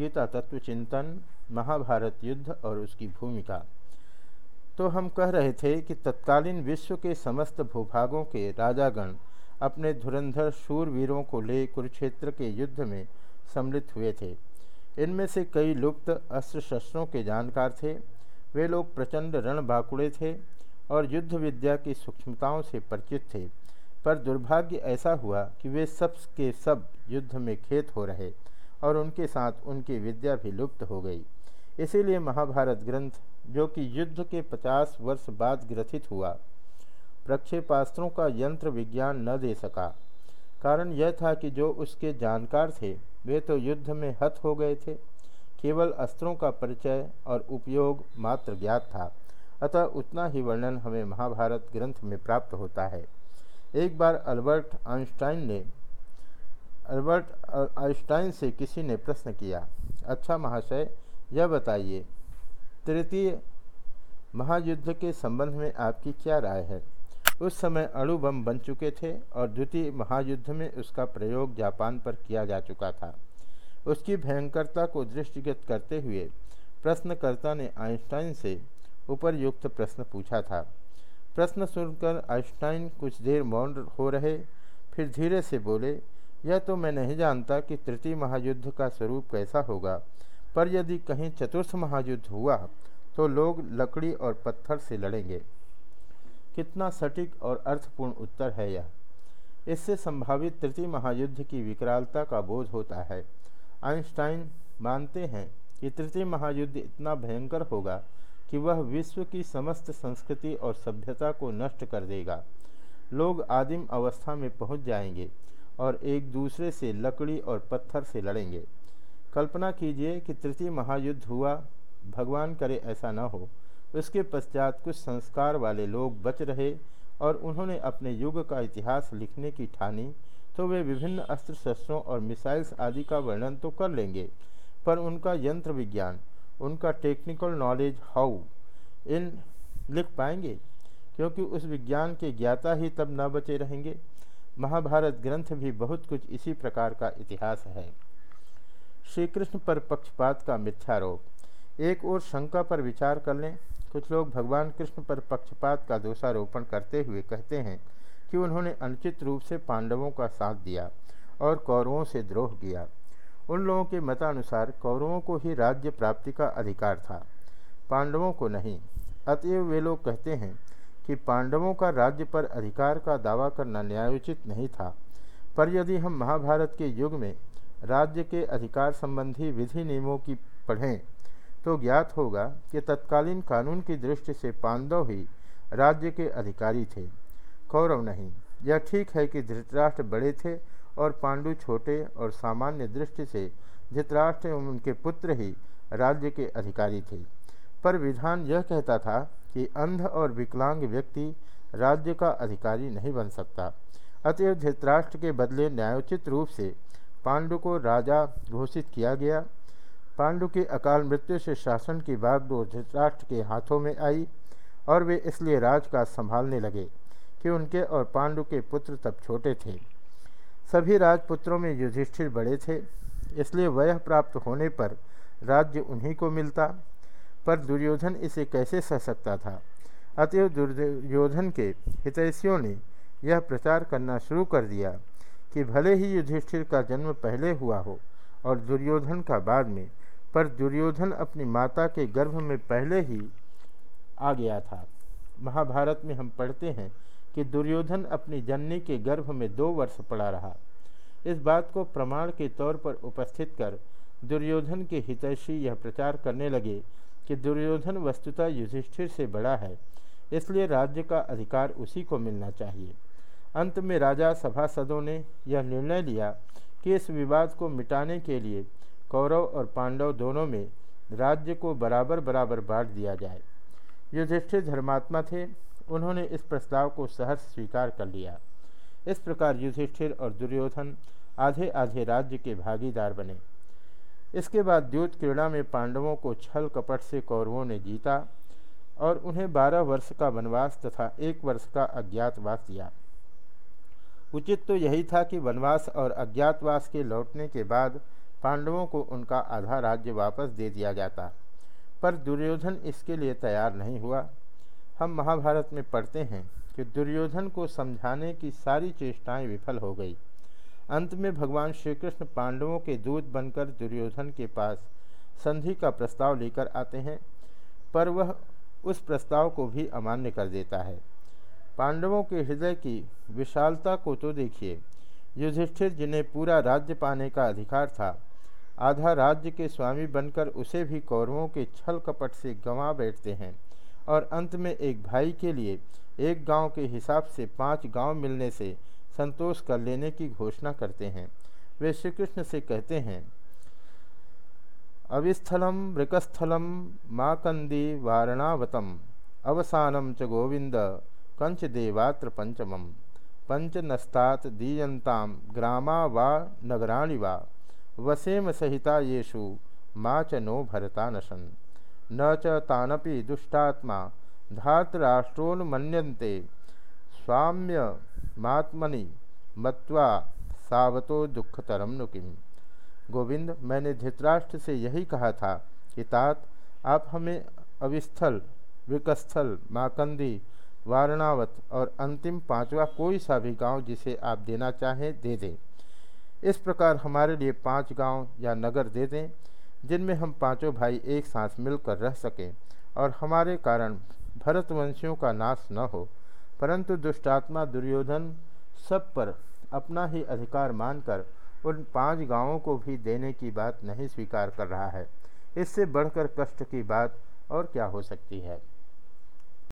गीता तत्व चिंतन, महाभारत युद्ध और उसकी भूमिका। तो हम कह रहे थे कि तत्कालीन विश्व के समस्त भूभागों के राजागण अपने धुरंधर शूरवीरों को ले कुरुक्षेत्र के युद्ध में सम्मिलित हुए थे। इनमें से कई लुप्त अस्त्र शस्त्रों के जानकार थे। वे लोग प्रचंड रण बाकुड़े थे और युद्ध विद्या की सूक्ष्मताओं से परिचित थे। पर दुर्भाग्य ऐसा हुआ कि वे सब के सब युद्ध में खेत हो रहे। और उनके साथ उनकी विद्या भी लुप्त हो गई। इसीलिए महाभारत ग्रंथ, जो कि युद्ध के पचास वर्ष बाद ग्रथित हुआ, प्रक्षेपास्त्रों का यंत्र विज्ञान न दे सका। कारण यह था कि जो उसके जानकार थे, वे तो युद्ध में हत हो गए थे। केवल अस्त्रों का परिचय और उपयोग मात्र ज्ञात था। अतः उतना ही वर्णन हमें महाभारत ग्रंथ में प्राप्त होता है। एक बार अल्बर्ट आइंस्टाइन ने अल्बर्ट आइंस्टाइन से किसी ने प्रश्न किया अच्छा महाशय, यह बताइए, तृतीय महायुद्ध के संबंध में आपकी क्या राय है? उस समय अणु बम बन चुके थे और द्वितीय महायुद्ध में उसका प्रयोग जापान पर किया जा चुका था। उसकी भयंकरता को दृष्टिगत करते हुए प्रश्नकर्ता ने आइंस्टाइन से उपरयुक्त प्रश्न पूछा था। प्रश्न सुनकर आइंस्टाइन कुछ देर मौन हो रहे, फिर धीरे से बोले यह तो मैं नहीं जानता कि तृतीय महायुद्ध का स्वरूप कैसा होगा, पर यदि कहीं चतुर्थ महायुद्ध हुआ तो लोग लकड़ी और पत्थर से लड़ेंगे। कितना सटीक और अर्थपूर्ण उत्तर है यह। इससे संभावित तृतीय महायुद्ध की विकरालता का बोध होता है। आइंस्टाइन मानते हैं कि तृतीय महायुद्ध इतना भयंकर होगा कि वह विश्व की समस्त संस्कृति और सभ्यता को नष्ट कर देगा। लोग आदिम अवस्था में पहुँच जाएँगे और एक दूसरे से लकड़ी और पत्थर से लड़ेंगे। कल्पना कीजिए कि तृतीय महायुद्ध हुआ। भगवान करे ऐसा न हो। उसके पश्चात कुछ संस्कार वाले लोग बच रहे और उन्होंने अपने युग का इतिहास लिखने की ठानी तो वे विभिन्न अस्त्र शस्त्रों और मिसाइल्स आदि का वर्णन तो कर लेंगे, पर उनका यंत्र विज्ञान, उनका टेक्निकल नॉलेज हाउ इन लिख पाएँगे? क्योंकि उस विज्ञान के ज्ञाता ही तब न बचे रहेंगे। महाभारत ग्रंथ भी बहुत कुछ इसी प्रकार का इतिहास है। श्री कृष्ण पर पक्षपात का मिथ्यारोप। एक और शंका पर विचार कर लें, कुछ लोग भगवान कृष्ण पर पक्षपात का दोषारोपण करते हुए कहते हैं कि उन्होंने अनुचित रूप से पांडवों का साथ दिया और कौरवों से द्रोह किया। उन लोगों के मतानुसार कौरवों को ही राज्य प्राप्ति का अधिकार था, पांडवों को नहीं। अतएव वे लोग कहते हैं कि पांडवों का राज्य पर अधिकार का दावा करना न्यायोचित नहीं था। पर यदि हम महाभारत के युग में राज्य के अधिकार संबंधी विधि नियमों की पढ़ें तो ज्ञात होगा कि तत्कालीन कानून की दृष्टि से पांडव ही राज्य के अधिकारी थे। कौरव नहीं, यह ठीक है कि धृतराष्ट्र बड़े थे और पांडु छोटे और सामान्य दृष्टि से धृतराष्ट्र एवं उनके पुत्र ही राज्य के अधिकारी थे। पर विधान यह कहता था कि अंध और विकलांग व्यक्ति राज्य का अधिकारी नहीं बन सकता। अतएव धृतराष्ट्र के बदले न्यायोचित रूप से पांडु को राजा घोषित किया गया। पांडु की अकाल मृत्यु से शासन की बागडोर धृतराष्ट्र के हाथों में आई और वे इसलिए राजकाज संभालने लगे कि उनके और पांडु के पुत्र तब छोटे थे। सभी राजपुत्रों में युधिष्ठिर बड़े थे, इसलिए वह प्राप्त होने पर राज्य उन्हीं को मिलता। पर दुर्योधन इसे कैसे सह सकता था? अतएव दुर्योधन के हितैषियों ने यह प्रचार करना शुरू कर दिया कि भले ही युधिष्ठिर का जन्म पहले हुआ हो और दुर्योधन का बाद में, पर दुर्योधन अपनी माता के गर्भ में पहले ही आ गया था। महाभारत में हम पढ़ते हैं कि दुर्योधन अपनी जननी के गर्भ में दो वर्ष पड़ा रहा। इस बात को प्रमाण के तौर पर उपस्थित कर दुर्योधन के हितैषी यह प्रचार करने लगे कि दुर्योधन वस्तुतः युधिष्ठिर से बड़ा है, इसलिए राज्य का अधिकार उसी को मिलना चाहिए। अंत में राजा सभासदों ने यह निर्णय लिया कि इस विवाद को मिटाने के लिए कौरव और पांडव दोनों में राज्य को बराबर बराबर बांट दिया जाए। युधिष्ठिर धर्मात्मा थे, उन्होंने इस प्रस्ताव को सहर्ष स्वीकार कर लिया। इस प्रकार युधिष्ठिर और दुर्योधन आधे आधे राज्य के भागीदार बने। इसके बाद द्योत क्रीड़ा में पांडवों को छल कपट से कौरवों ने जीता और उन्हें बारह वर्ष का वनवास तथा एक वर्ष का अज्ञातवास दिया। उचित तो यही था कि वनवास और अज्ञातवास के लौटने के बाद पांडवों को उनका आधा राज्य वापस दे दिया जाता, पर दुर्योधन इसके लिए तैयार नहीं हुआ। हम महाभारत में पढ़ते हैं कि दुर्योधन को समझाने की सारी चेष्टाएँ विफल हो गई। अंत में भगवान श्री कृष्ण पांडवों के दूत बनकर दुर्योधन के पास संधि का प्रस्ताव लेकर आते हैं, पर वह उस प्रस्ताव को भी अमान्य कर देता है। पांडवों के हृदय की विशालता को तो देखिए, युधिष्ठिर जिन्हें पूरा राज्य पाने का अधिकार था, आधा राज्य के स्वामी बनकर उसे भी कौरवों के छल कपट से गंवा बैठते हैं और अंत में एक भाई के लिए एक गाँव के हिसाब से पाँच गाँव मिलने से संतोष कर लेने की घोषणा करते हैं। वे श्री कृष्ण से कहते हैं, अविस्थलम मृकस्थलम माकंदी वारणावतम, अवसानम च गोविंद, कंच देवात्र पंचमम पंचनस्तात दीयताम ग्रामा वा नगराणि वा, वसेम सहिता येषु, मा च नो भरतानशन न च दुष्टात्मा, धातराष्ट्रोन्मन्यन्ते, स्वाम्य मात्मनि मत्वा सावतो दुखतरम नु किम। गोविंद, मैंने धृतराष्ट्र से यही कहा था कि तात, आप हमें अविस्थल, विकस्थल, माकंदी, वारणावत और अंतिम पांचवा कोई सा भी गाँव जिसे आप देना चाहें, दे दें। इस प्रकार हमारे लिए पाँच गाँव या नगर दे दें, जिनमें हम पाँचों भाई एक साथ मिलकर रह सकें और हमारे कारण भरतवंशियों का नाश न हो। परंतु दुष्टात्मा, दुर्योधन सब पर अपना ही अधिकार मानकर उन पाँच गाँवों को भी देने की बात नहीं स्वीकार कर रहा है। इससे बढ़कर कष्ट की बात और क्या हो सकती है?